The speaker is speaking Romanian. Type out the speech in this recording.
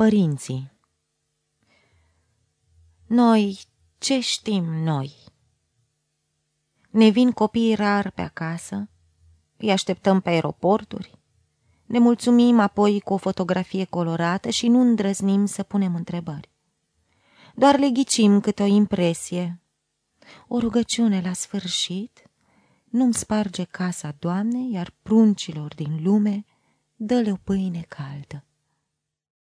Părinții Noi, ce știm noi? Ne vin copiii rar pe acasă, îi așteptăm pe aeroporturi, ne mulțumim apoi cu o fotografie colorată și nu îndrăznim să punem întrebări. Doar le ghicim câte o impresie, o rugăciune la sfârșit, nu-mi sparge casa, Doamne, iar pruncilor din lume dă-le o pâine caldă.